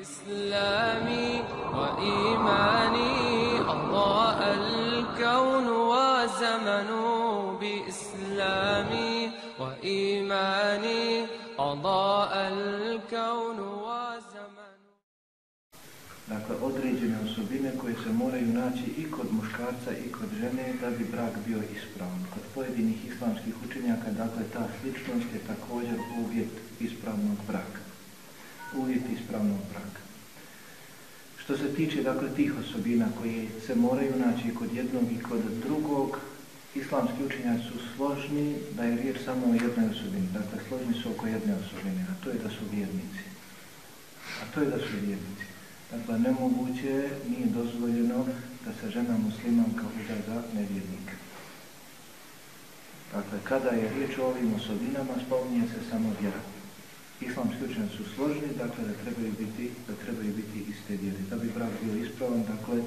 إسلامي وإيماني أضاء الكون وزمن بإسلامي وإيماني أضاء الكون وزمن Dakle, određene osobine koje se moraju naći i kod muškarca i kod žene da bi brak bio ispravan. Kod pojedinih islamskih učenjaka, dakle, ta sličnost je također uvjet ispravnog braka. Uvjet ispravnog braka. Što se tiče, dakle, tih osobina koje se moraju naći kod jednog i kod drugog, islamski učenjaci su složni da je riječ samo o jednoj osobini. Dakle, složni su oko jedne osobine, a to je da su vjernici. A to je da su vjernici. Dakle, nemoguće nije dozvoljeno da se žena muslimanka uda za nevjernika. Dakle, kada je riječ o ovim osobinama, spominje se samo vjera. Islamski učenjaci su složni, dakle, da trebaju biti, da trebaju biti iste vjere. Da bi brak bio ispravan, dakle,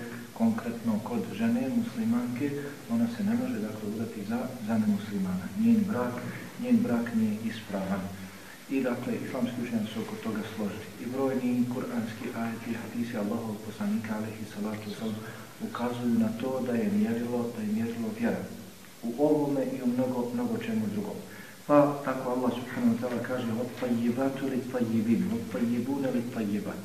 konkretno kod žene muslimanke, ona se ne može, dakle, udati za, za nemuslimana. Njen brak, njen brak nije ispravan. I dakle, islamski učenjaci su oko toga složili. I brojni kuranski ajeti hadisi Allahov poslanika alaihi salatu sallam ukazuju na to da je mjerilo, da je mjerilo vjera. U ovome i u mnogo, mnogo čemu drugom. Pa tako Allah subhanahu wa ta'ala kaže Otpajibatu li pajibin, otpajibune li pajibat.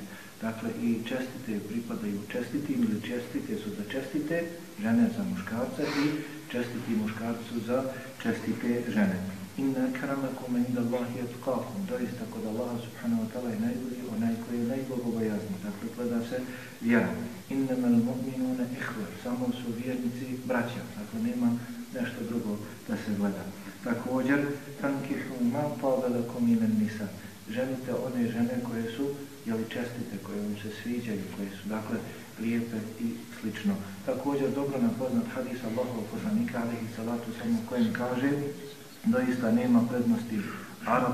Dakle, i čestite pripadaju čestitim ili čestite su za čestite žene za muškarce i čestiti muškarcu za čestite žene. Inna karamakum inda Allahi atqakum. Doista kod Allaha subhanahu wa ta'ala je najbolji onaj koji je najbogobojazni. Dakle, gleda se vjera. Innamal mu'minuna ihvar. Samo su vjernici braća. Dakle, nema nešto drugo da se gleda. Također, tankihu ma pavelakum imen nisa. Ženite one žene koje su jeli čestite, koje vam se sviđaju, koje su dakle lijepe i slično. Također dobro nam poznat hadis Allahov poslanika alaihi salatu samo kojem kaže doista nema prednosti Arab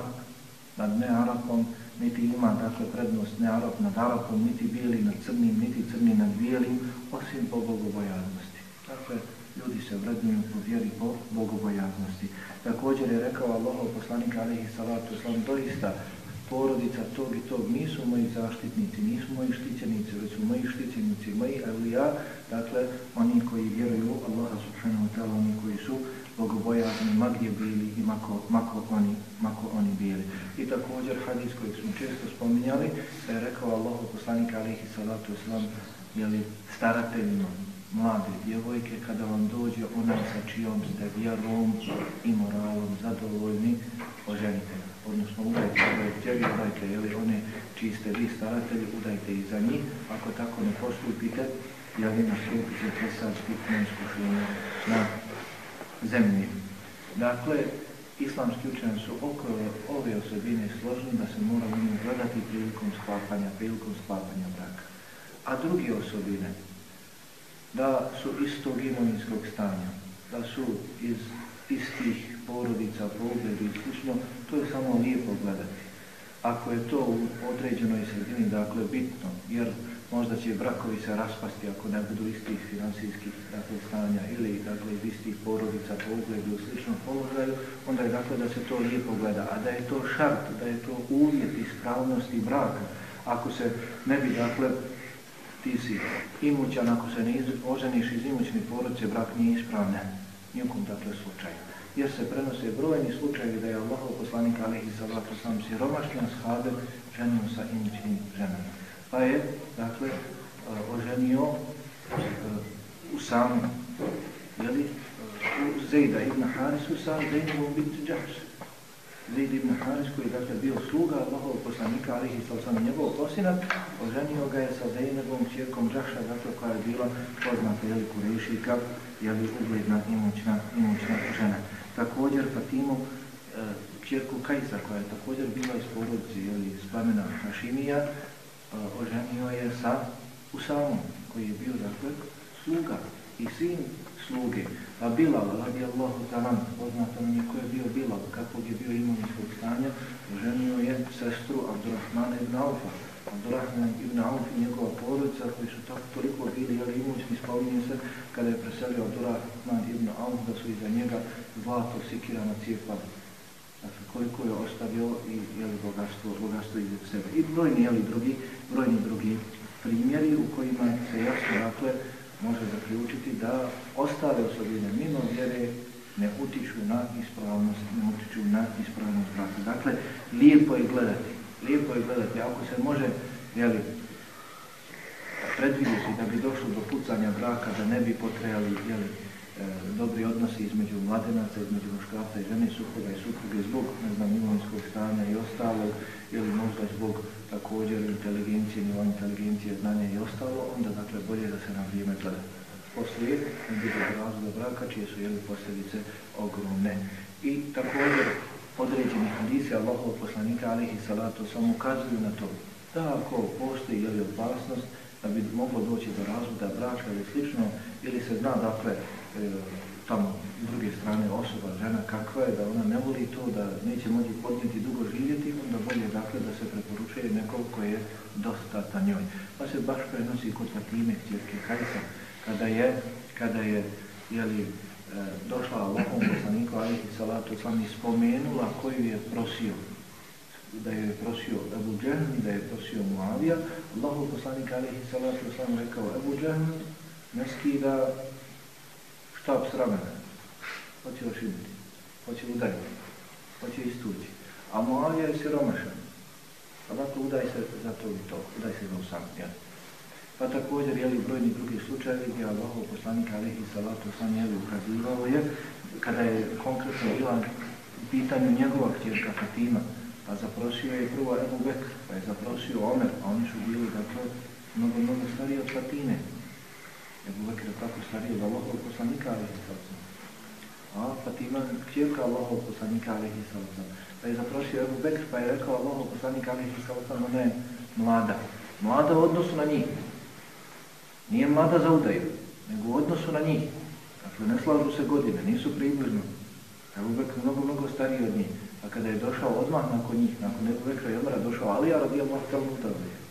nad ne Arapom, niti ima dakle prednost ne Arab nad Arapom, niti bijeli nad crnim, niti crni nad bijelim, osim po bogobojaznosti. Dakle, ljudi se vrednuju po vjeri po bogobojaznosti. Također je rekao Allahov poslanik alaihi salatu sallam, doista porodica tog i tog nisu moji zaštitnici, nisu moji štićenici, već su moji štićenici, moji alija, dakle, oni koji vjeruju Allaha subhanahu wa ta'ala, oni koji su bogobojazni, ma gdje bili i mako, mako, oni, mako oni bili. I također hadis koji smo često spominjali, da je rekao Allah poslanik alihi salatu islam, jeli starateljima, mlade djevojke, kada vam dođe onaj sa čijom ste vjerom i moralom zadovoljni, oženite odnosno udajte svoje djevi, udajte jeli, one čiji ste vi staratelji, udajte i za njih, ako tako ne postupite, jeli nastupit ćete sa stupnom iskušenja na zemlji. Dakle, islamski učenjaci su oko ove osobine složni da se mora u njih gledati prilikom sklapanja, prilikom sklapanja braka. A druge osobine, da su istog imovinskog stanja, da su iz istih porodica, po ugledu i slično, to je samo lijepo gledati. Ako je to u određenoj sredini, dakle, bitno, jer možda će brakovi se raspasti ako ne budu istih finansijskih dakle, stanja ili dakle, iz istih porodica po u sličnom položaju, onda je dakle da se to lijepo gleda. A da je to šart, da je to uvjet ispravnosti braka, ako se ne bi, dakle, ti si imućan, ako se ne oženiš iz imućne porodice, brak nije ispravljen. Nijekom dakle slučaju. Jer se prenose brojni slučajevi da je Allahov poslanik alihi salatu sam siromašnjan shade ženio sa imućnim ženama. Pa je, dakle, oženio u samu, jeli, u Zejda ibn Harisu sa Zejnovom biti Džahš. Zejd ibn Haris koji je dakle bio sluga Allahovog poslanika, ali i sam njegov posinat, oženio ga je sa Zejnebom, čirkom Džahša, dakle koja je bila poznata, jeli, kurešika, jeli, ugledna imućna, imućna žena. Također Fatimu, e, čirku Kajsa, koja je također bila iz porodice, jeli, iz plamena Hašimija, e, oženio je sa Usamom, koji je bio, dakle, sluga i sin sluge. A Bilal, radi Allahu talan, poznato nam je ko je bio Bilal, kakvog je bio imovinskog stanja, oženio je sestru Abdurrahmana ibn Aufa. Abdurrahman ibn Auf i njegova porodica, koji su tako toliko bili, jeli imućni, spominje se, kada je preselio Abdurrahman ibn Auf, da su iza njega zlato sikirama cijepali. Dakle, koliko je ostavio i jeli, bogatstvo, bogatstvo iza sebe. I brojni jeli, drugi brojni drugi primjeri u kojima se jasno dakle, može zaključiti da ostale osobine mimo vjere ne utiču na ispravnost, ne utiču na ispravnost braka. Dakle, lijepo je gledati, lijepo je gledati, ako se može, jeli, predvidjeti da bi došlo do pucanja braka, da ne bi potrejali, jeli, dobri odnosi između mladenaca, između muškarca i žene, supruga i supruge, zbog, ne znam, imovinskog stanja i ostalo, ili možda zbog također inteligencije, nivo inteligencije, znanja i ostalo, onda dakle bolje da se na vrijeme gleda poslije bude razloga braka, čije su jeli posljedice ogromne. I također određeni hadisi Allahov poslanika alihi salatu sam ukazuju na to da ako postoji jeli opasnost da bi moglo doći do razvoda braka ili slično, ili se zna dakle e, tamo s druge strane osoba, žena kakva je, da ona ne voli to, da neće moći podnijeti dugo živjeti, onda bolje dakle da se preporučuje neko ko je dostatan njoj. Pa se baš prenosi kod Fatime, htjerke Kajsa, kada je, kada je jeli, e, došla Allahom poslaniku alihi salatu sam i spomenula koju je prosio da je prosio Ebu i da je prosio Muavija Allahom poslanik alihi salatu sam rekao Ebu Džehm ne skida štab s ramena. Hoće ošibiti? Hoće udariti? Hoće istući? A Muavija je siromašan. Pa dakle udaj se za to i to. Udaj se za usam? Pa također, jeli, brojni drugi slučajevi gdje Allahov poslanik alihi salatu sam jeli ukazivao je, kada je konkretno bila u pitanju njegova htješka Fatima, pa zaprosio je prvo Ebu Bekr, pa je zaprosio Omer, a oni su bili, dakle, mnogo, mnogo stariji od Fatime. Ebu Bekr je tako stariji od Allahov poslanika alihi salatu A Fatima, htjevka Allahov poslanika alihi salatu Pa je zaprosio Ebu Bekr, pa je rekao Allahov poslanika alihi salatu ona je mlada. Mlada u odnosu na njih. Nije mlada za udaju, nego u odnosu na njih. Dakle, ne slažu se godine, nisu približno. Ebu Bekr mnogo, mnogo stariji od njih. A kada je došao odmah nakon njih, nakon Ebu Bekra i Omara, došao Alija radi Allah talmutavlje.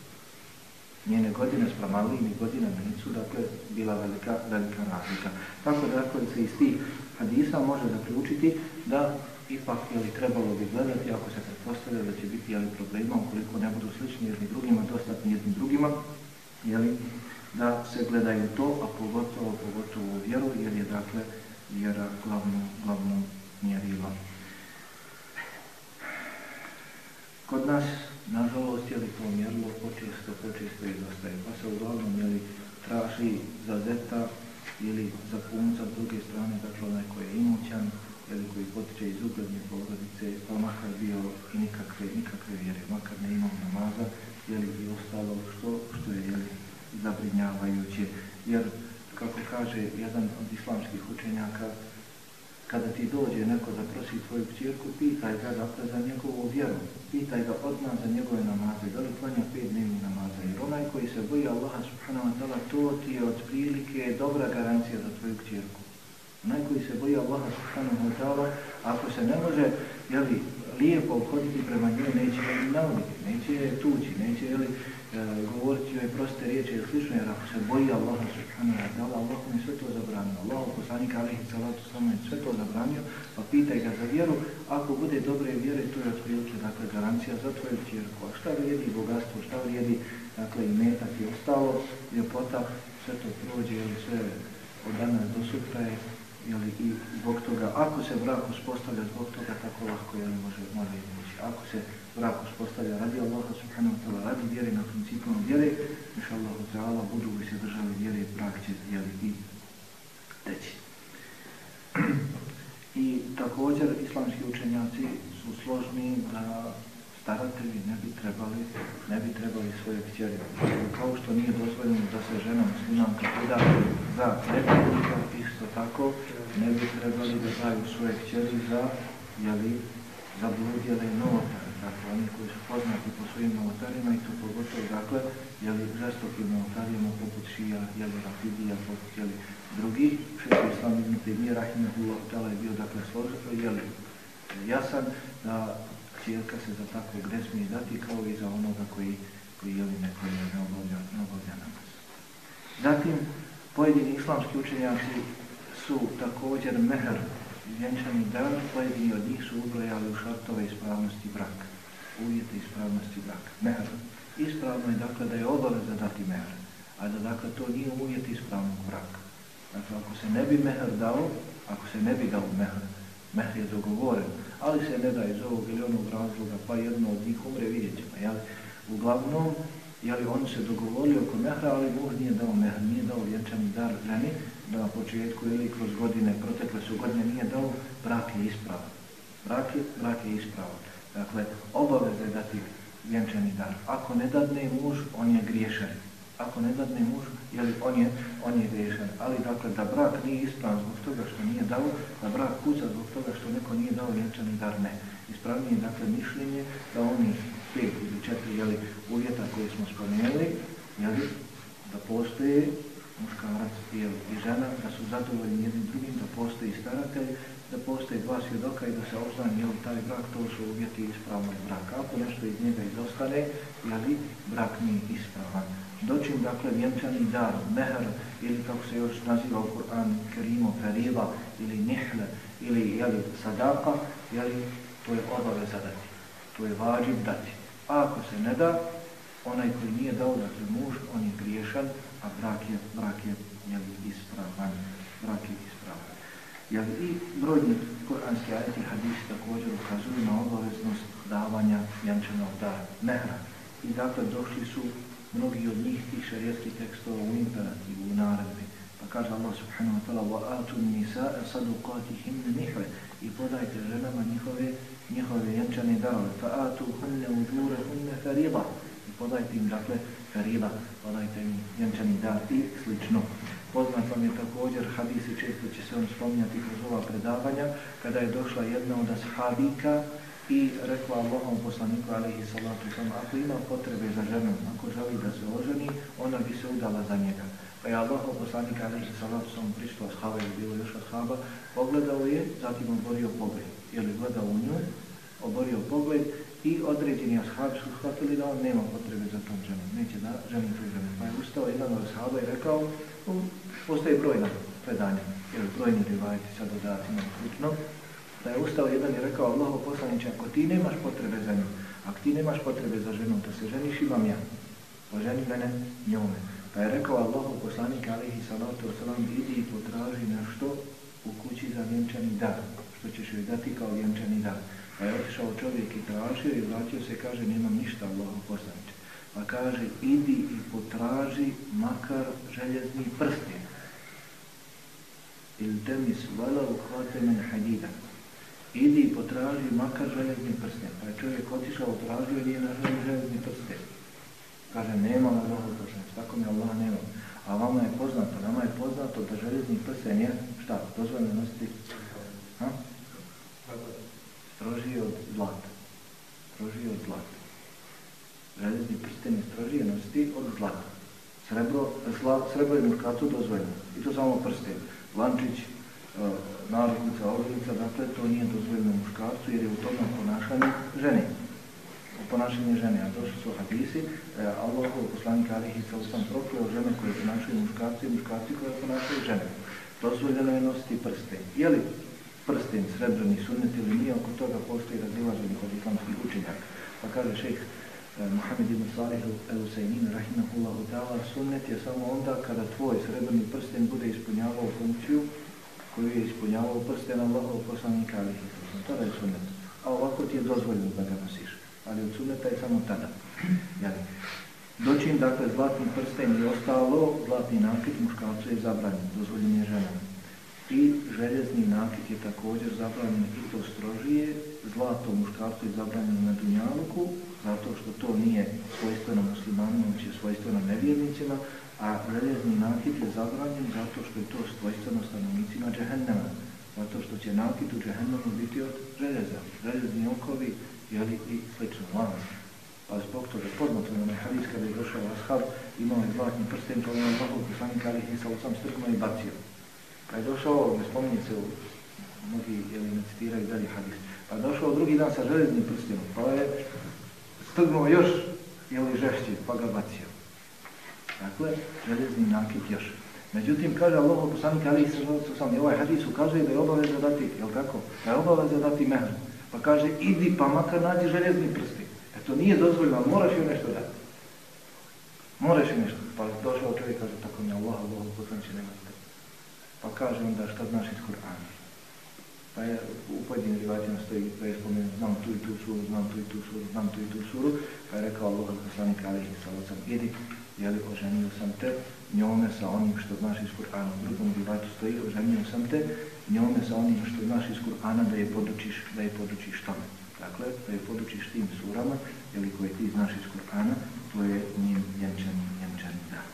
Njene godine sprem Alijini godine nisu, dakle, bila velika, velika razlika. Tako da, dakle, se iz tih hadisa može zaključiti da ipak jeli, trebalo bi gledati ako se pretpostavlja da će biti jeli, problema ukoliko ne budu slični jedni drugima, dostatni jednim drugima, jeli, da se gledaju to, a pogotovo, pogotovo vjeru, jer je dakle vjera glavno, glavno mjerilo. Kod nas, nažalost, je li to mjerilo počesto, počesto izostaje, pa se uglavnom jeli, traži za zeta ili za punca s druge strane, dakle onaj koji je imućan, ili koji potiče iz uglednje porodice, pa makar bio i nikakve, nikakve vjere, makar ne imao namaza, jeli i ostalo što, što je jeli, zabrinjavajuće, jer, kako kaže jedan od islamskih učenjaka, kada ti dođe neko da prosi tvoju pćerku, pitaj ga dakle za njegovu vjeru, pitaj ga odmah za njegove namaze, da li klanja pet dnevnih namaza, jer onaj koji se boji Allaha subhanahu wa ta'ala, to ti je otprilike dobra garancija za tvoju pćerku. Onaj koji se boji Allaha subhanahu wa ta'ala, ako se ne može, jeli, lijepo obhoditi prema njoj, neće je navoditi, neće je tući, neće, jeli, E, govoriti joj proste riječi ili slično, jer ako se boji Allaha subhanahu wa ta'ala, Allah mi sve to zabranio. Allah poslanik alihi salatu samo je sve to zabranio, pa pitaj ga za vjeru. Ako bude dobre vjere, to je otprilike dakle, garancija za tvoju čerku. A šta vrijedi bogatstvo, šta vrijedi dakle, i metak i ostalo, ljepota, sve to prođe, ili sve od danas do sutra je jeli, i zbog toga, ako se brak uspostavlja zbog toga, tako lahko jeli, može, može ići. Ako se brak uspostavlja radi Allaha subhanahu wa ta'ala, radi vjere na principom vjere, inša Allah ta'ala, budu li se držali vjere, brak će jeli, i teći. I također islamski učenjaci su složni da staratelji ne bi trebali, ne bi trebali svoje kćeri. Kao što nije dozvoljeno da se žena muslimanka preda za reprednika, isto tako ne bi trebali da daju svoje kćeri za, jeli, za bludjele novotare. Dakle, oni koji su poznati po svojim novotarima i to pogotovo, dakle, jeli, žestokim novotarijama poput šija, jeli, rafidija, poput, jeli, drugih. Šesto islam ibn Taymiye, rahimahullah, tala je bio, dakle, složito, jeli, jasan da čijeka se za takvog ne smije dati kao i za onoga koji, koji jeli neko je ne obavlja, namaz. Zatim, pojedini islamski učenjaci su također mehr vjenčani dan, pojedini od njih su ubrojali u šartove ispravnosti braka, uvjete ispravnosti braka. Mehr, Ispravno je dakle da je obaveza dati mehr, a da dakle to nije uvjet ispravnog braka. Dakle, ako se ne bi mehr dao, ako se ne bi dao mehr, mehr je dogovoren, ali se ne da iz ovog ili onog razloga, pa jedno od njih umre, vidjet ćemo, jel? Uglavnom, jeli oni se dogovorili oko mehra, ali Bog nije dao mehr, nije dao vjenčani dar ženi, da na početku ili kroz godine, protekle su godine, nije dao, brak je ispravan. Brak je, brak je ispravan. Dakle, obaveza je dati vjenčani dar. Ako ne dadne muž, on je griješan. Ako ne dadne muž, jeli, on je, on je griješan. Ali dakle, da brak nije ispravan zbog toga što nije dao, da brak kuca zbog toga što neko nije dao vjenčani dar, ne. Ispravnije je dakle mišljenje da oni pet ili četiri jeli, uvjeta koje smo spomenuli, jeli, da postoje muškarac i žena, da su zadovoljni jednim drugim, da postoji staratelj, da postoje dva svjedoka i da se obznani jel, taj brak, to su uvjeti ispravnog braka. Ako nešto iz njega izostane, jeli, brak nije ispravan. Dočim, dakle, vjenčani dar, mehr, ili kako se još naziva u Kur'an, kerimo, ferila, ili nihle, ili jeli, sadaka, jeli, to je obaveza dati. To je vađiv dati. A ako se ne da, onaj koji nije dao, dakle muž, on je griješan, a brak je, brak je jeli, ispravan. Brak je ispravan. Jel, I brojni koranski ajeti hadisi također ukazuju na obaveznost davanja vjenčanog dara, mehra. I dakle došli su mnogi od njih tih šarijetskih tekstova u imperativu, u naredbi. Pa kaže Allah subhanahu wa ta'ala وَآتُ النِّسَاءَ صَدُقَاتِهِمْ نِحْوَ I podajte ženama njihove njihove vjenčane darove. Fa atu hunne uđure hunne fariba. I podajte im, dakle, fariba, podajte im vjenčani dar i slično. Poznat vam je također hadisi, često će se on spominjati kroz ova predavanja, kada je došla jedna od ashabika i rekla Allahom poslaniku alaihi salatu sam, ako ima potrebe za ženom, ako želi da se oženi, ona bi se udala za njega. Pa je Allah poslanik alaihi salatu sam prišlo ashaba ili bilo još ashaba, pogledao je, zatim oborio pogled je li gledao u nju, oborio pogled i određeni ashabi su shvatili da on nema potrebe za tom ženom, neće da ženi tu ženu. Pa je ustao jedan od ashaba i rekao, postoji brojna predanja, jer brojni rivajti sa dodacima slično, da je ustao jedan i rekao, Allaho poslaniče, ako ti nemaš potrebe za njom, ako ti nemaš potrebe za ženom, da se ženiš imam ja, poženi mene njome. Pa je rekao Allaho poslanik, alihi salatu wasalam, idi i potraži nešto u kući za vjenčani dar što ćeš joj dati kao vjenčani dar. Pa je otišao čovjek i tražio i vratio se kaže nemam ništa Allahu poslaniče. Pa kaže idi i potraži makar željezni prstin. Il temis vala uhvate men hadida. Idi i potraži makar željezni prsten. Pa je čovjek otišao, tražio i nije našao željezni prsten. Kaže, nema na Allahu poslaniče, tako mi Allah nema. A vama je poznato, nama je poznato da željezni prsten je, šta, dozvoljeno nositi? Ha? Strožije od zlata. Strožije od zlata. Željezni prsten je strožije nositi od zlata. Srebro, zla, srebro je muškacu dozvoljeno. I to samo prsten. Lančić, e, ogrlica, dakle to nije dozvoljeno muškarcu jer je u tome ponašanje žene. U ponašanje žene. A došli su hadisi, e, Allahov poslanik Alihi sa usam prokleo žene koje ponašaju muškarci i muškarci koje ponašaju žene. Dozvoljeno je nositi prsten. Je li prsten srebrni sunnet ili nije, oko toga postoji razilaženje kod islamskih učenjaka. Pa kaže šejh eh, Muhammed ibn Salih el-Usaymin, rahimahullahu ta'ala, sunnet je samo onda kada tvoj srebrni prsten bude ispunjavao funkciju koju je ispunjavao prsten Allahov poslanika alihi. Tada je sunnet. A ovako ti je dozvoljeno da ga nosiš. Ali od sunneta je samo tada. Jeli. Dočin, dakle, zlatni prsten i ostalo, zlatni nakit muškarcu je zabranjen, dozvoljen je ženama. I željezni nakit je također zabranjen i to strožije. Zlato muškarcu je zabranjeno na dunjaluku, zato što to nije svojstveno muslimanima, već je svojstveno nevjernicima, a željezni nakit je zabranjen zato što je to svojstveno stanovnicima džehennema. Zato što će nakit u džehennemu biti od željeza, željezni okovi jeli, i slično lanac. Pa zbog toga poznato je onaj hadis je došao ashab, imao je zlatni prsten, pa je on Allahov poslanik Ali Isa sam strgno i bacio. Pa je došao, ne spominje se, mnogi jeli, ne citiraju dalje hadis, pa je došao drugi dan sa železnim prstenom, pa je strgnuo još jeli, žešće, pa ga bacio. Dakle, železni nakit još. Međutim, kaže Allah, poslanik Ali sam i ovaj hadis ukazuje da je obaveza dati, jel tako? Da je obaveza dati mehr. Pa kaže, idi pa makar nađi željezni prsti. E to nije dozvoljeno, ali moraš joj nešto dati. Moraš im nešto. Pa došao čovjek kaže tako mi Allah, Allah, poslanče nemojte. Pa kaže onda šta znaš iz Kur'ana. Pa je u pojedinim rivatima stoji pa je spomenuo, znam tu i tu suru, znam tu i tu suru, znam tu i tu suru, pa je rekao Allah poslanik alihi sallam, idi, jeli oženio sam te njome sa onim što znaš iz Kur'ana. U drugom rivatu stoji, oženio sam te njome sa onim što znaš iz Kur'ana da je podučiš, da je podučiš tome. Dakle, da je podučiš tim surama, ili koje ti znaš iz Kur'ana, to je njen vjenčani, vjenčani dan.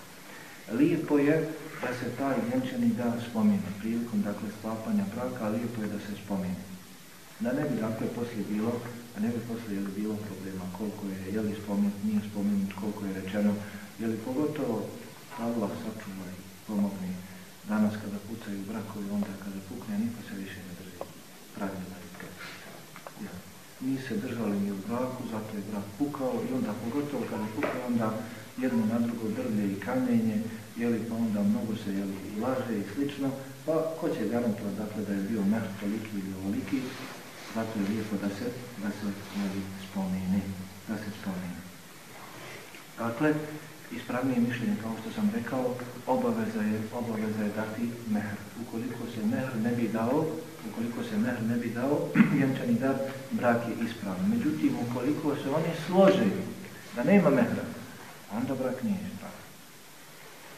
Lijepo je da se taj vjenčani dan spomine prilikom dakle, sklapanja braka, lijepo je da se spomine. Da ne bi dakle poslije bilo, da ne bi poslije jeli, bilo problema koliko je, je li spomenut, nije spomenut, koliko je rečeno, je li pogotovo Allah sačuvaj, pomogne danas kada pucaju brakovi, onda kada pukne, niko se više ne drži pravilno i ja. Mi se držali mi u braku, zato je brak pukao i onda pogotovo kada pukne, onda jedno na drugo drvlje i kamenje, jeli, pa onda mnogo se jeli, laže i slično, pa ko će garantovati dakle, da je bio mer toliki ili ovoliki, zato je lijepo da se, da se jeli, spomeni, da se spomeni. Dakle, ispravnije mišljenje, kao što sam rekao, obaveza je, obaveza je dati mehr. Ukoliko se mehr ne bi dao, ukoliko se mehr ne bi dao, vjenčani dar, brak je ispravan. Međutim, ukoliko se oni slože da nema mehra, onda brak nije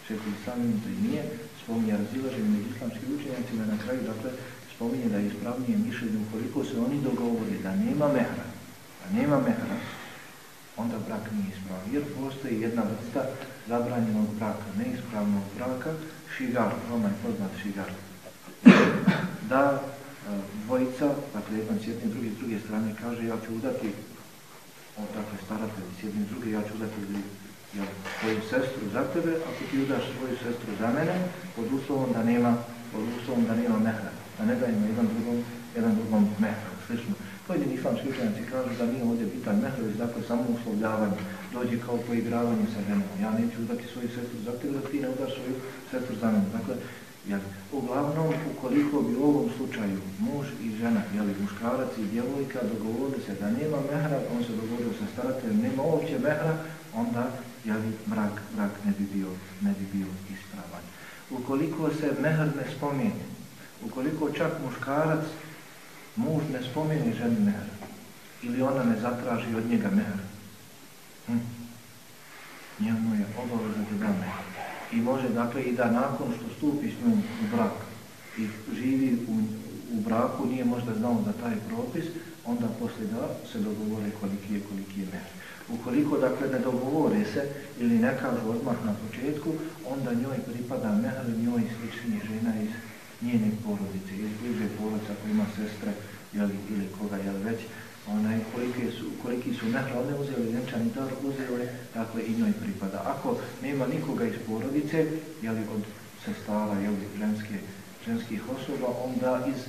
Šeći samim i nije, spominje razilaženje među islamskim učenjacima na kraju, dakle, spominje da je ispravnije mišljenje ukoliko se oni dogovori da nema mehra, da nema mehra, onda brak nije ispravan. Jer postoji jedna vrsta zabranjenog braka, neispravnog braka, šigar, vama je poznat šigar. Da e, dvojica, dakle jedan s jedne, druge s druge strane kaže ja ću udati, on dakle staratelj s jedne druge, ja ću udati jel, svoju sestru za tebe, ako ti udaš svoju sestru za mene, pod uslovom da nema, pod uslovom da nema mehra, da ne dajemo jedan drugom, jedan drugom mehra, slično. Pojedini islamski učenjaci kažu da nije ovdje bitan mehrović, dakle samo uslovljavanje, dođe kao poigravanje sa ženom. Ja neću udati svoju sestru za tebe, da ti ne udaš svoju sestru za mene. Dakle, jel, uglavnom, ukoliko bi u ovom slučaju muž i žena, jel, muškarac i djevojka dogovorili se da nema mehra, on se dogovorio sa starateljem, nema uopće mehra, onda jel, brak, brak ne bi bio, ne bi bio ispravan. Ukoliko se mehr ne spomeni, ukoliko čak muškarac muž ne spomeni ženi mehr ili ona ne zatraži od njega mehr, hm? njemu je obaveza da da mehr. I može dakle i da nakon što stupi s njom u brak i živi u braku, nije možda znao za taj propis, onda poslije da se dogovore koliki je, koliki je mehr. Ukoliko dakle ne dogovore se ili ne kažu odmah na početku, onda njoj pripada mehr njoj sličnih žena iz njene porodice, iz bliže porodice, ako ima sestre jeli, ili koga je već, onaj, koliki su, koliki su mehr, one uzeli vjenčani dar, uzeli, dakle i njoj pripada. Ako nema nikoga iz porodice, jeli, od sestara, jeli, ženske, ženskih osoba, onda iz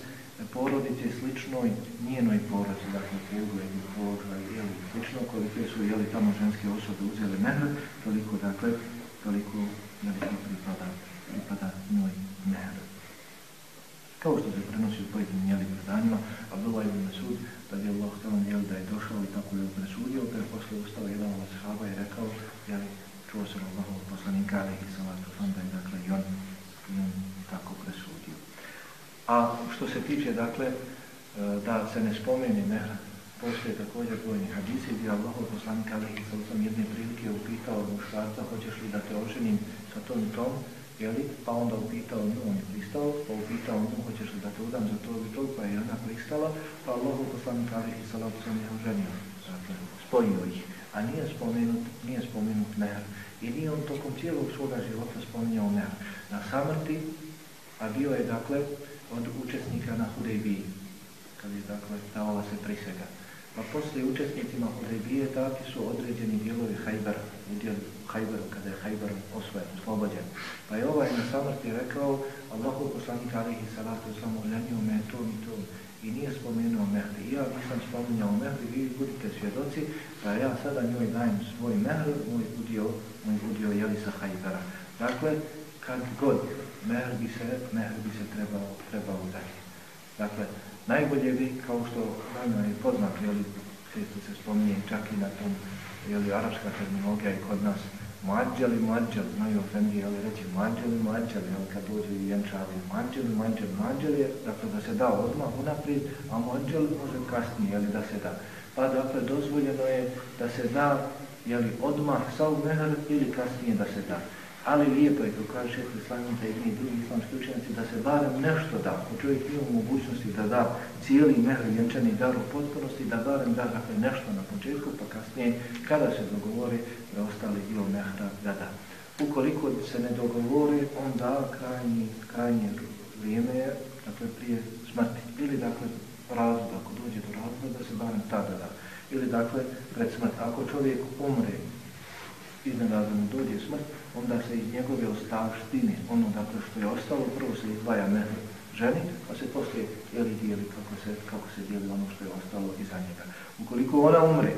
porodice sličnoj njenoj porodici, dakle ili ploža, jeli, slično, kolike su, jeli, tamo ženske osobe uzeli mehr, toliko, dakle, toliko, jeli, pripada, pripada njoj mehr. Kao što se prenosi u pojedinim jeli predanjima, Abdullah ibn Mesud, da je Allah htjela jeli da je došao i tako je presudio, pa je posle ustao jedan od sahaba i rekao, jeli, čuo sam Allahov poslanika, ali i salatu da je, dakle, i on, i on tako presudio. A što se tiče, dakle, e, da se ne spomeni mehr, postoje također brojni hadisi gdje Allahov poslanik, ali i salatu jedne prilike upitao muškarca, hoćeš li da te oženim sa tom i tom, jeli? pa onda upitao nju, on je pristao, pa upitao nju, hoćeš li da te udam za to i to, pa je ona pristala, pa Allah poslanik alihi salatu sam je oženio, dakle, spojio ih, a nije spomenut, nije spomenut mehr. I nije on tokom cijelog svoga života spominjao mehr. Na samrti, a bio je, dakle, od učesnika na Hudejbiji, kad je, dakle, davala se prisega. Pa poslije učesnicima Hudejbije dati su određeni dijelovi Hajbera, udjeli u Hajberu, kada je Hajber osvojen, oslobođen. Pa je ovaj na samrti rekao, Allahu poslanik alihi salatu samo ženio me tom i tom i nije spomenuo mehri. I ja nisam spominjao mehri, vi budite svjedoci, pa ja sada njoj dajem svoj mehr, moj udio, moj udio jeli sa Hajbera. Dakle, kad god mehr bi se, mehr bi se trebao, trebao dati. Dakle, najbolje bi, kao što nama je poznato, jeli, često se spominje čak i na tom, jeli, arapska terminologija i kod nas Muadžali, muadžali, znaju ofendi, ali reći muadžali, muadžali, ali kad dođe i vjenčali, muadžali, muadžali, muadžali je, dakle, da se da odmah unaprijed, a muadžali može kasnije, ali da se da. Pa, dakle, dozvoljeno je da se da, jeli, odmah sav mehar ili kasnije da se da. Ali lijepo je, to kaže šehr Islamita i drugi islamski učenjaci, da se barem nešto da. Ako čovjek ima mogućnosti da da cijeli mehr vjenčani dar u potpunosti, da barem da dakle, nešto na početku, pa kasnije, kada se dogovori, ostali dio mehra da da. Ukoliko se ne dogovori, onda krajnji, krajnje vrijeme je, dakle, prije smrti. Ili, dakle, razlog, ako dođe do razloga, da se barem tada da. Ili, dakle, pred smrt. Ako čovjek umre, iznenada mu dođe smrt, onda se iz njegove ostavštine, ono dakle što je ostalo, prvo se izdvaja mehr ženi, pa se poslije jeli dijeli kako se, kako se dijeli ono što je ostalo iza njega. Ukoliko ona umre,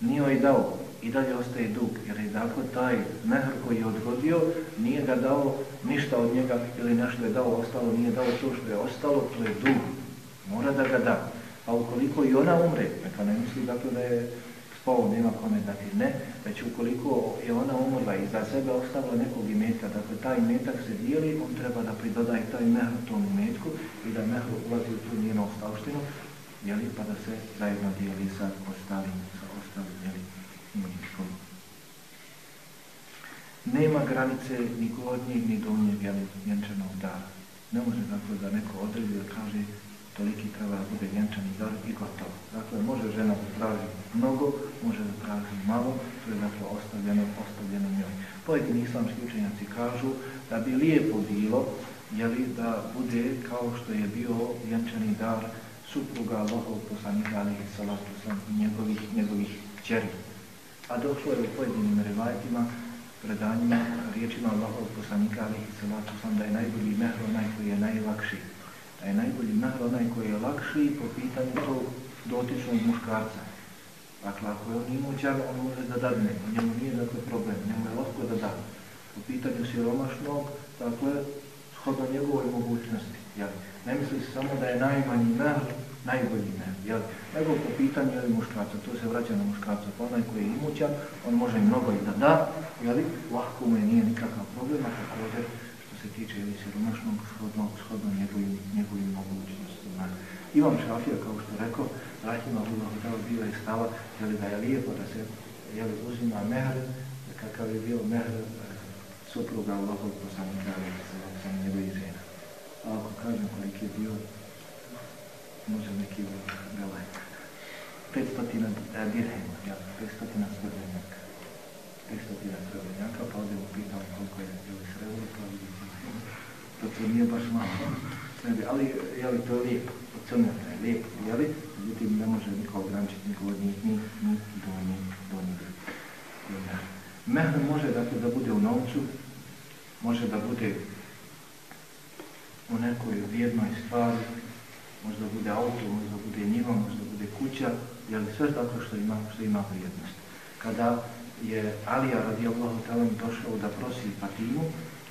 nije joj dao i dalje ostaje dug, jer je dakle taj mehr koji je odgodio, nije ga dao ništa od njega ili nešto je dao ostalo, nije dao to što je ostalo, to je dug. Mora da ga da. A ukoliko i ona umre, neka ne misli dakle da je spao, nema kome dati, ne, već ukoliko je ona umrla i za sebe ostavila nekog imetka, dakle taj imetak se dijeli, on treba da pridodaje taj mehr tom imetku i da mehr ulazi u tu njenu ostavštinu, jeli, pa da se zajedno dijeli sa ostalim, sa ostalim, jeli, imetkom. Nema granice ni gornjeg ni donjeg, jeli, vjenčanog dara. Ne može dakle da neko odredi da kaže toliki treba da bude vjenčani dar i gotovo. Dakle, može žena da mnogo, može da malo, to je dakle ostavljeno, ostavljeno njoj. Pojedini islamski učenjaci kažu da bi lijepo bilo jeli, da bude kao što je bio vjenčani dar supruga Allahov poslanika alihi salatu sam i njegovih, njegovih kćeri. A došlo je u pojedinim revajtima, predanjima, riječima Allahov poslanika alihi salatu sam da je najbolji mehr onaj koji je najlakši da je najbolji mehr onaj koji je lakši po pitanju tog dotičnog muškarca. Dakle, ako je on imućan, on može da dadne, njemu nije dakle problem, njemu je lako da da. Po pitanju siromašnog, dakle, shodno njegovoj mogućnosti. Jel? Ne misli se samo da je najmanji mehr, najbolji mehr, jel? nego po pitanju jel, muškarca, to se vraća na muškarca, pa onaj koji je imućan, on može mnogo i da da, jel? lahko mu je nije nikakav problem, a također se tiče ili siromašnog shodno, shodno njegovim, njegovim mogućnostima. Imam Šafija, kao što rekao, Rahima Allah dao bio je stava jeli, da je lijepo da se jeli, uzima mehr, kakav je bio mehr e, supruga Allahov poslanika sa njegovih žena. A ako kažem koliki je bio, može neki galaj. 500 dirhema, ja, 500 srebrnjaka. 500 srebrnjaka, pa ovdje upitao koliko je bilo srebro, pa vidite to, to nije baš malo. Ali, jeli, to je lijepo, ocrnjeno je lijepo, jeli, međutim ne može niko ograničiti ni gornji, ni, ni donji, donji Mehr može dakle da bude u novcu, može da bude u nekoj vrijednoj stvari, možda bude auto, možda bude njiva, možda bude kuća, jeli sve tako što ima, što ima vrijednost. Kada je Alija radijallahu talan došao da prosi Fatimu,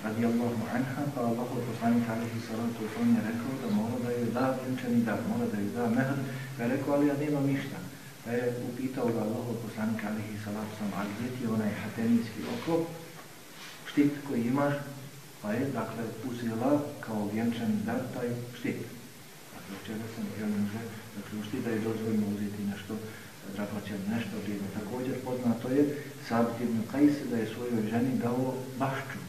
radijallahu anha, pa Allah poslanik alihi salatu on je rekao da mora da je da vjenčani dar, mora da je da mehr, pa je rekao, ali ja nemam ništa. Pa je upitao ga Allah poslanik alihi salatu sam, ali gdje ti onaj hatemijski oklop, štit koji imaš, pa je, dakle, uzela kao vjenčani dar taj štit. Dakle, čega sam ja može, u štita je dozvoljno uzeti nešto dragoćeno, nešto vrijedno. Također poznato je Sabit ibn Kajs da je svojoj ženi dao bašču,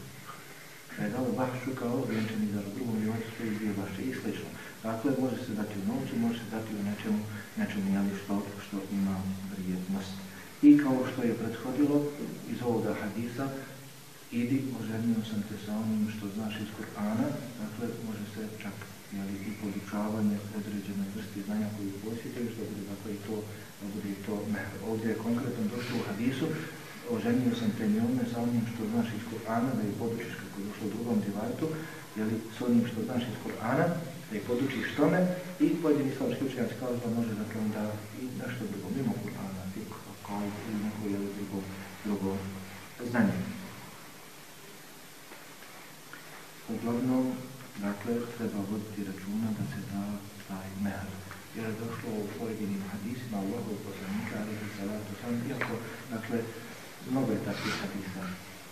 da je dao bahšu kao vjenčani za drugom životu sve dvije bašće i slično. Dakle, može se dati u novcu, može se dati u nečemu, nečemu jeli što, što ima vrijednost. I kao što je prethodilo iz ovoga hadisa, idi, oženio sam te sa onim što znaš iz Kur'ana, dakle, može se čak jeli, i podučavanje određene vrste znanja koju posjetuješ, da bude dakle i to, bude i to Ovdje je konkretno došlo u hadisu, oženio sam te njome sa onim što znaš iz Kur'ana, da je podučiš kako je došlo u drugom divajtu, jeli, s onim što znaš iz Kur'ana, da je podučiš tome i pojedini islamski učenjaci kao da može dakle onda i nešto drugo, mimo Kur'ana, kao i neko jeli, drugo, drugo znanje. Uglavnom, dakle, treba voditi računa da se da taj mehr. Jer je došlo u pojedinim hadisima Allahov poslanika, ali salatu sam, iako, dakle, mnogo je takvih hadisa.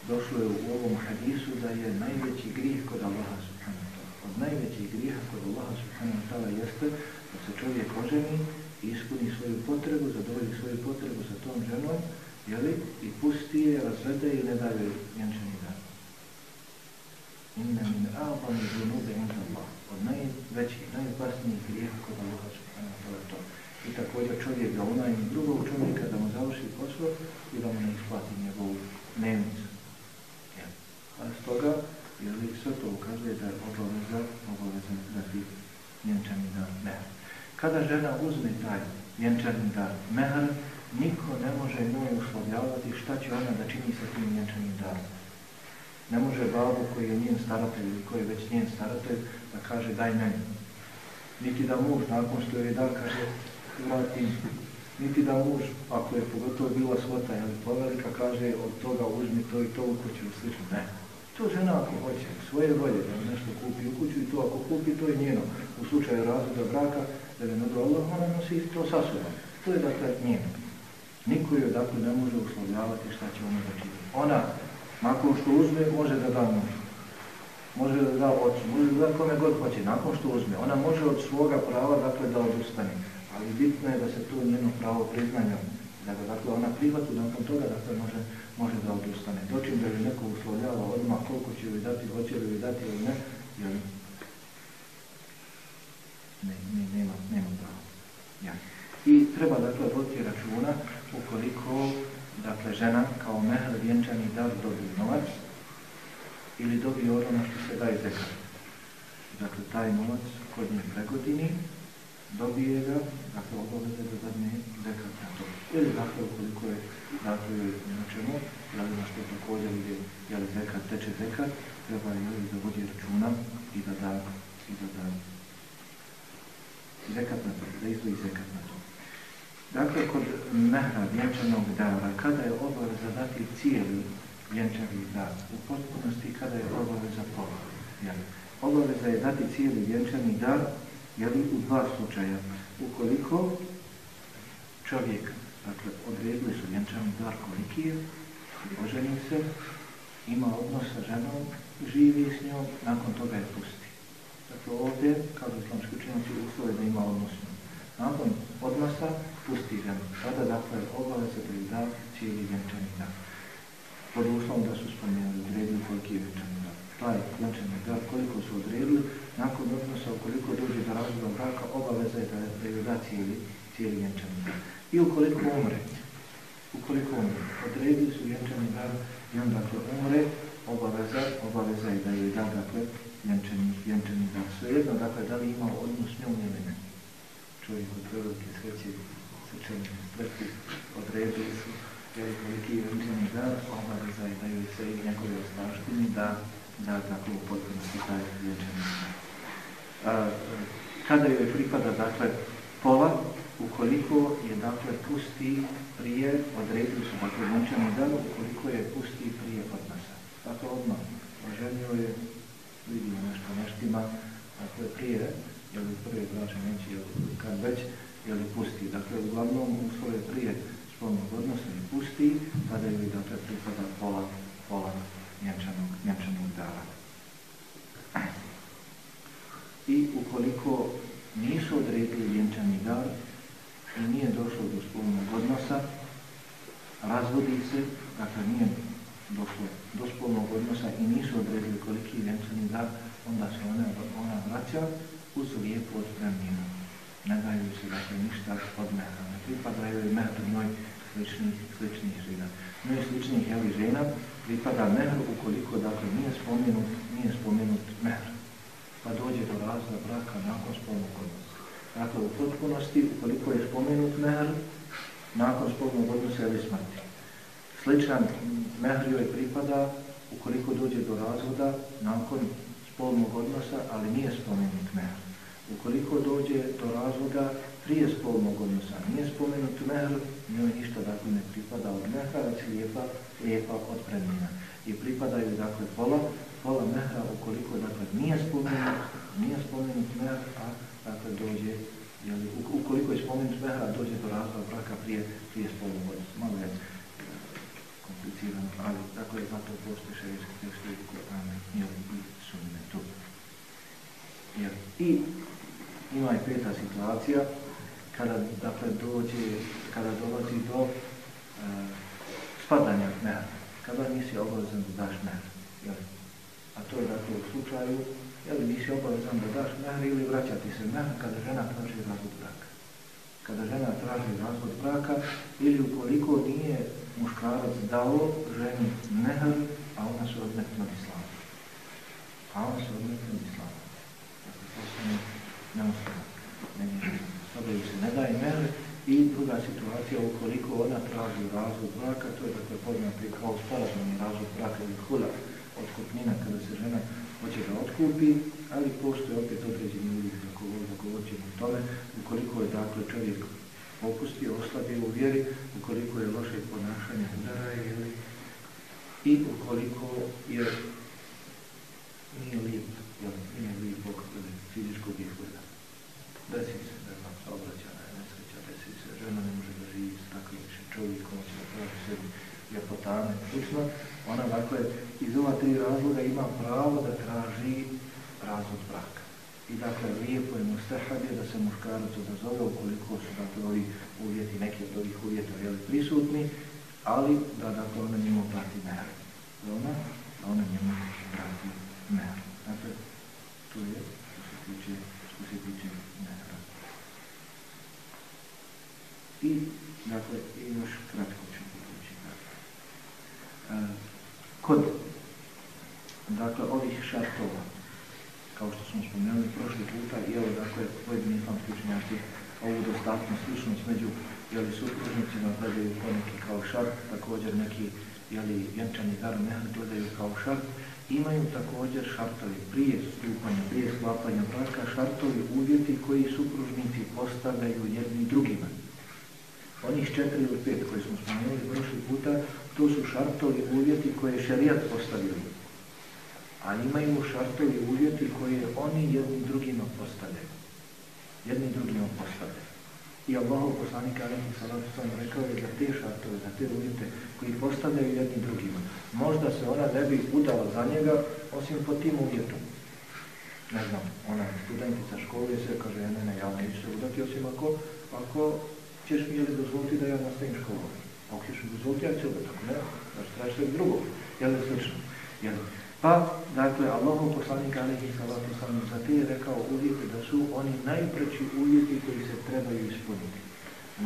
Došlo je u ovom hadisu da je najveći grijeh kod Allaha subhanahu wa ta'ala. Od najvećih grijeha kod Allaha subhanahu wa ta'ala jeste da se čovjek oženi i ispuni svoju potrebu, zadovolji svoju potrebu sa tom ženom, jeli, i pusti je, razvede i ne daje vjenčani dan. Inna min a'bami zunube inda Allah. Od najvećih, najopasnijih grijeha kod Allaha subhanahu wa ta'ala to. I također čovjek da unajmi drugog čovjeka da mu završi posao i da mu ne isplati njegovu dnevnicu. A stoga, jeli, sve to ukazuje da je obaveza, obaveza da ti vjenčani dan mehr. Kada žena uzme taj vjenčani dan mehr, niko ne može njoj uslovljavati šta će ona da čini sa tim vjenčanim danom. Ne može babu koji je njen staratelj ili koji je već njen staratelj da kaže daj meni. Niti da muž nakon što je da kaže vrati. Niti da muž, ako je pogotovo bila svota ili povelika, kaže od toga uzmi to i to u kuću slično. Ne. To žena ako hoće, svoje volje da nešto kupi u kuću i to ako kupi, to je njeno. U slučaju razvoda braka, da je nadu Allah, ona nosi to sa sobom. To je dakle njeno. Niko joj dakle ne može uslovljavati šta će ona da čini. Ona, nakon što uzme, može da da mužu. Može da da ocu, može da da kome god hoće. Nakon što uzme, ona može od svoga prava dakle da odustane. Ali bitno je da se to njeno pravo priznanja, da ga dakle ona prihvati, nakon toga dakle može, može da odustane. Dočim da joj neko uslovljava odmah koliko će joj dati, hoće li joj dati ili ne, jer ne, ne, nema, nema pravo. Ja. I treba dakle voditi računa ukoliko dakle žena kao mehr vjenčani dar dobije novac ili dobije ono što se daje zekat. Dakle, taj novac kod nje pregodini, dobije ga, dakle, obaveze da dadne zekat na to. Ili, dakle, ukoliko je, dakle, na čemu, jeli na što također ide, jeli zekat, teče zekat, treba jeli da vodi računa i da da, i da da zekat na to, da izdvoji zekat na to. Dakle, kod mehra vjenčanog dara, kada je obaveza dati cijeli vjenčani dar, u potpunosti kada je obaveza pola. Obaveza je dati cijeli vjenčani dar, jeli, u dva slučaja. Ukoliko čovjek, dakle, odredili su vjenčani dar koliki je, oženi se, ima odnos sa ženom, živi s njom, nakon toga je pusti. Dakle, ovdje, kao islamski učenjaci, uslove da ima odnos s njom. Nakon odnosa, pusti ženu. Tada, dakle, obaveza da je da cijeli vjenčani dar. Pod uslovom da su spomenuli, odredili koliki je vjenčani. Taj vjenčani dar, koliko su odredili, nakon odnosa, ukoliko dođe do razvoda braka, obaveza je da, je da cijeli, cijeli vjenčani dar. I ukoliko umre, ukoliko umre, odredili su vjenčani dar i on dakle umre, obaveza, obaveza je da je da dakle vjenčani, vjenčani dar. Svejedno, dakle, da li ima odnos s njom ili ne. Čovjek od velike sreće srčane smrti odredili su je vjenčani dar, obaveza je da joj se i njegove ostaštini da, da dakle u potpunosti taj vjenčani kada joj pripada, dakle, pola, ukoliko je, dakle, pusti prije, odredili su, dakle, vjenčani dar, ukoliko je pusti prije odnosa. Dakle, odmah, oženio je, vidimo nešto neštima, dakle, prije, jel prije braća neće, kad već, jel pusti. Dakle, uglavnom uslove prije spolnog odnosa i pusti, tada joj, dakle, pripada pola, pola njenčanog, njenčanog dara. I ukoliko nisu odredili vjenčani dar i nije došlo do spolnog odnosa, razvodi se, dakle nije došlo do spolnog odnosa i nisu odredili koliki je vjenčani dar, onda se ona, ona vraća uz lijepu odpremninu. Ne daju se dakle ništa od mehra, ne pripadaju i mehru njoj sličnih, sličnih žena. Njoj sličnih jeli, žena pripada mehru ukoliko dakle nije spomenut, nije spomenut mehr pa dođe do razvoja braka nakon spolnog odnosa. Dakle, u potpunosti, ukoliko je spomenut mehr, nakon spolnog odnosa ili smrti. Sličan mehr joj pripada ukoliko dođe do razvoda nakon spolnog odnosa, ali nije spomenut mehr. Ukoliko dođe do razvoda prije spolnog odnosa, nije spomenut mehr, njoj ništa dakle ne pripada od mehra, već lijepa, lijepa odpremnina. I pripadaju dakle pola, pola mehra ukoliko dakle nije spomenut, nije spomenut mehr, a dakle dođe, jeli, ukoliko je spomenut mehra, dođe do razvoda braka prije, prije spolnog odnosa. Malo je komplicirano, ali dakle zato postoje šarijski tekstovi Kur'ana i sunnetu. I ima i peta situacija kada dakle dođe, kada dolazi do uh, spadanja mehra, kada nisi obavezan da daš mehr. A to je dakle u slučaju, jel nisi obavezan da daš mehr ili vraćati se mehr kada žena traži razvod braka. Kada žena traži razvod braka ili ukoliko nije muškarac dao ženi mehr, a ona se odmetno od islama. A ona se odmetno od islama. Dakle, to se ne, ne se ne daje mehr i druga situacija, ukoliko ona traži razvod braka, to je dakle poznati kao sporazumni razvod braka ili hula, otkupnina kada se žena hoće da otkupi, ali postoje opet određeni uvijek ako govorit ćemo o tome, ukoliko je dakle čovjek opustio, oslabio u vjeri, ukoliko je loše ponašanje udara ili i ukoliko je nije lijep, nije lijep fizičkog izgleda. Desi se, da znam, saobraćana je nesreća, desi se, žena ne može da živi s čovjekom, će da pravi sebi ljepotane, slično. Ona, dakle, iz ova tri razloga ima pravo da traži razvod braka. I dakle, lijepo je mustahab je da se muškarac odazove ukoliko su dakle ovi uvjeti, neki od ovih uvjeta jeli, prisutni, ali da dakle ona njemu plati mer. Da ona, da ona njemu plati mer. Dakle, to je što se tiče, što se tiče mera. I, dakle, i još kratko ću potući. Dakle. Kod, dakle, ovih šartova, kao što smo spomenuli prošli puta, i evo dakle pojedini islamski ovu dostatnu sličnost među jeli, supružnicima gledaju poneki kao šart, također neki jeli, vjenčani dar mehr gledaju kao šart, imaju također šartovi prije stupanja, prije sklapanja braka, šartovi uvjeti koji supružnici postavljaju jedni drugima. Onih četiri ili pet koje smo spomenuli prošli puta, to su šartovi uvjeti koje šerijat postavio a imaju šartovi uvjeti koje oni jednim drugima postavljaju. Jednim drugima postavljaju. I Allah poslanik Aleyhi Salatu rekao je za te šartove, za te uvjete koji postavljaju jednim drugima. Možda se ona ne bi udala za njega osim po tim uvjetom. Ne znam, ona studentica škole se kaže, ne, ne, ja neću se udati osim ako, ako ćeš mi jeli dozvoliti da ja nastavim školu. Ako ćeš mi dozvoliti, ja ću se udati, ne, da tražiš sve drugo. Jel slično? Jel? Pa, dakle, Allahov poslanik alihi salatu sam za te je rekao uvjeti da su oni najpreći uvjeti koji se trebaju ispuniti.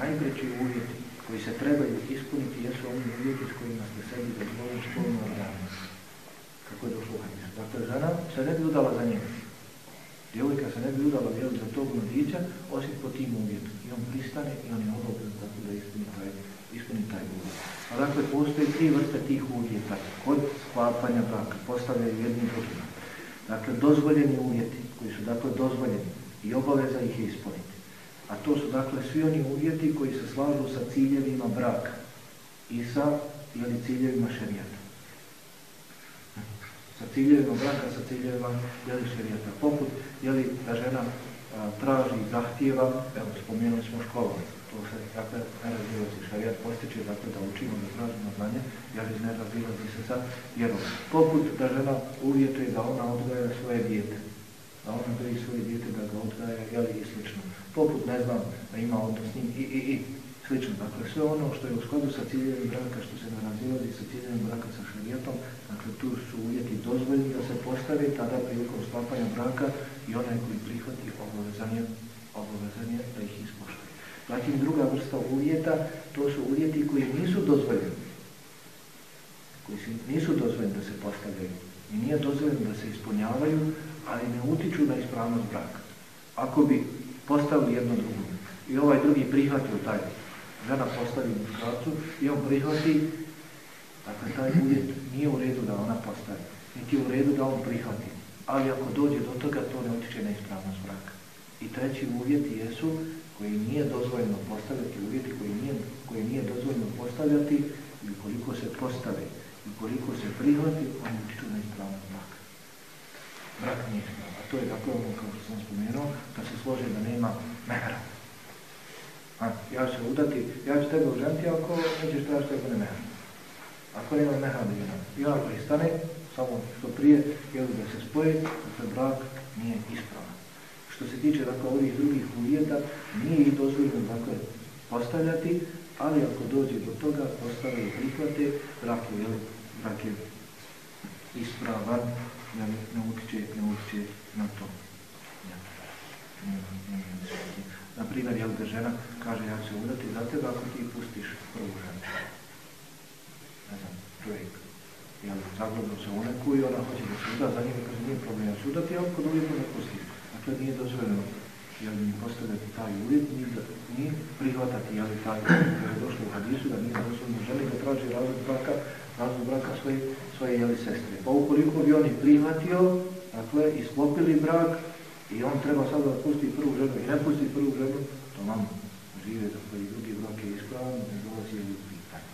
Najpreći uvjeti koji se trebaju ispuniti jesu oni uvjeti s kojima ste sebi dozvolili spolnu organu. Kako je došlo. Dakle, žena se ne bi udala za njega. Djevojka se ne bi udala vjel za tog mladića, osim po tim uvjetom. I on pristane i on je odobren tako da ispuni taj, ispuni taj uvjet. A dakle, postoje tri vrste tih uvjeta kod sklapanja braka, postavljaju jednim drugima. Dakle, dozvoljeni uvjeti, koji su dakle dozvoljeni i obaveza ih je ispuniti. A to su dakle svi oni uvjeti koji se slažu sa ciljevima braka i sa ili ciljevima šerijata. Sa ciljevima braka, sa ciljevima jeli šerijata. Poput, jeli da žena a, traži, zahtijeva, evo spomenuli smo školovanje to se dakle ne razilazi šarijat postiče dakle da učimo da tražimo znanje jer ne razilazi se sa vjerom. Poput da žena uvjetuje da ona odgaja svoje dijete, da ona doji svoje dijete da ga odgaja jeli i slično. Poput ne znam da ima odnos i i i slično. Dakle sve ono što je u skladu sa ciljevim braka što se ne razilazi sa ciljevim braka sa šarijatom, dakle tu su uvjeti dozvoljeni da se postave tada prilikom sklapanja braka i onaj koji prihvati obavezan je, obavezan je da ih ispoštuje. Zatim druga vrsta uvjeta, to su uvjeti koji nisu dozvoljeni. Koji nisu dozvoljeni da se postavljaju. I nije dozvoljeno da se ispunjavaju, ali ne utiču na ispravnost braka. Ako bi postavili jedno drugo i ovaj drugi prihvatio taj, žena postavi muškarcu i on prihvati, dakle taj uvjet nije u redu da ona postavi, niti u redu da on prihvati. Ali ako dođe do toga, to ne utiče na ispravnost braka. I treći uvjeti jesu koji nije dozvoljeno postavljati, uvjeti koji nije, koji nije dozvoljeno postavljati i koliko se postave i koliko se prihvati, oni utiču na ispravnost braka. Brak nije. A to je dakle ono, kao što sam spomenuo, da se slože da nema mehra. A, ja ću se udati, ja ću tebe oženiti ako nećeš tražiti ako ne mehra. Ako nema mehanizma, i ona pristane, samo što prije, jel da se spoje, dakle brak nije ispravan. Što se tiče dakle, ovih drugih uvjeta, nije ih dozvoljeno dakle, postavljati, ali ako dođe do toga, postave i prihvate, brak je, jel, brak je ispravan, jel, ne utječe na to. Ja. Na primjer, jel da žena kaže ja ću se udati za tebe ako ti pustiš prvu ženu. Ne znam, čovjek. Jel, zagledno se u neku i ona hoće da se uda za njega, kaže nije problem, ja ću udati, ali kod uvijek ne pustiš. Dakle, nije dozvoljeno jel mi postavljati taj uvjet, ni, ni prihvatati jel taj uvjet, jer je došlo u hadisu da nije dozvoljeno želi da traži razvod braka, razvod braka svoje, svoje jeli sestre. Pa ukoliko bi oni prihvatio, dakle, isklopili brak i on treba sad da pusti prvu ženu i ne pusti prvu ženu, to nam žive, dakle, i drugi brak je ispravan, ne dolazi u pitanje.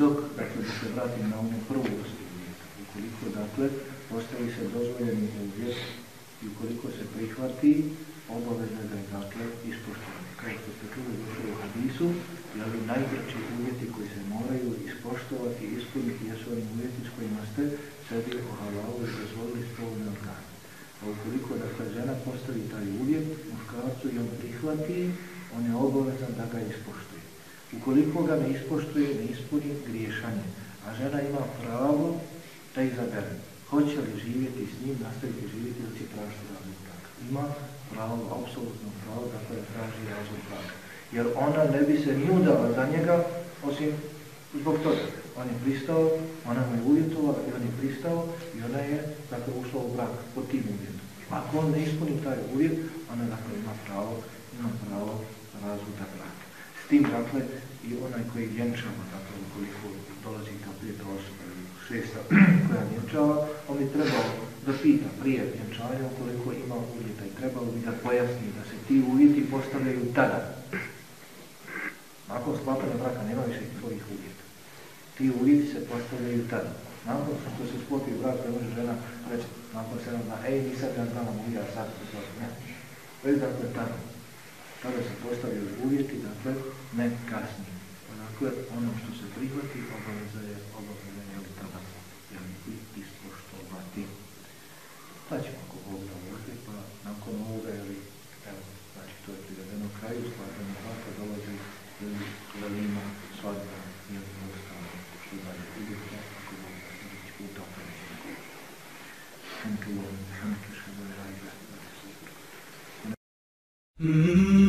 Dok, dakle, da se vratim na onu prvu vrstu ukoliko, dakle, postavi se dozvoljeni uvjet i ukoliko se prihvati, obavezno ga je dakle ispoštovati. Kao što ste čuli u hadisu, jeli najpreći uvjeti koji se moraju ispoštovati ispuniti jesu oni uvjeti s kojima ste sebi i dozvolili spolne organe. A ukoliko dakle žena postavi taj uvjet muškarcu i on prihvati, on je obavezan da ga ispoštuje. Ukoliko ga ne ispoštuje, ne ispuni griješanje, a žena ima pravo da izabere. Hoće li živjeti s njim, nastaviti živjeti ili će tražiti razlog Ima pravo, apsolutno pravo, dakle da traži razlog braka. Jer ona ne bi se ni udala za njega, osim zbog toga. On je pristao, ona mu je uvjetovala i on je pristao i ona je, dakle, ušla u brak pod tim uvjetom. Ako on ne ispuni taj uvjet, ona, dakle, ima pravo, ima pravo razvoda braka. S tim, dakle, i onaj koji vjenčava, dakle, ukoliko dolazi ta peta osoba ili šesta koja vjenčava, on bi trebao da pita prije vjenčanja ukoliko ima uvjeta i trebalo bi da pojasni da se ti uvjeti postavljaju tada. Nakon sklapanja braka nema više svojih uvjeta. Ti uvjeti se postavljaju tada. Nakon što se sklopi brak, ne može žena reći nakon sedam dana, ej, nisam ja znala mogu ja sad se zove. Ne. Već dakle tada. Tada se postavljaju uvjeti, dakle, ne kasnije. Dakle, ono što se prihvati, obaveza je, Mm-hmm.